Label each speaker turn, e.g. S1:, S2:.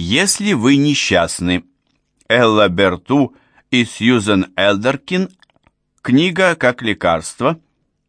S1: Если вы несчастны. Элла Берту и Сьюзен Элдеркин. Книга как лекарство.